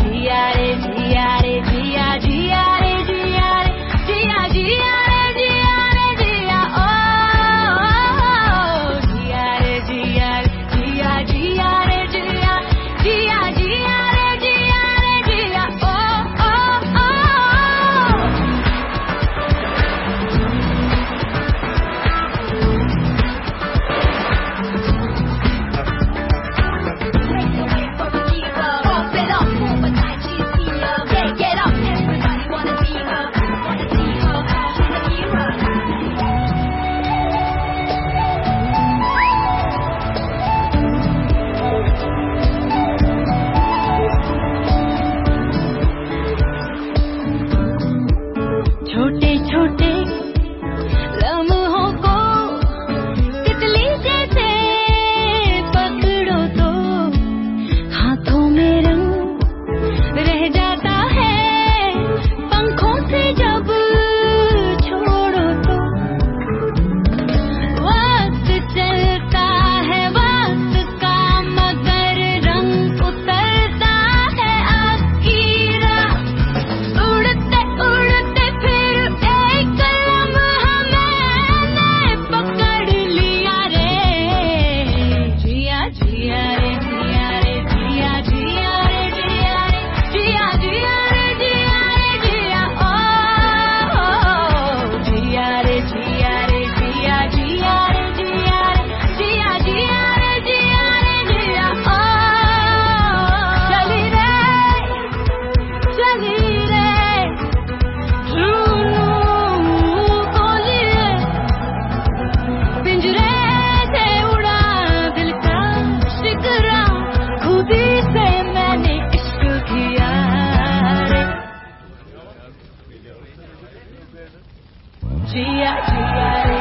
diare, diare, diare. G.I. G.I.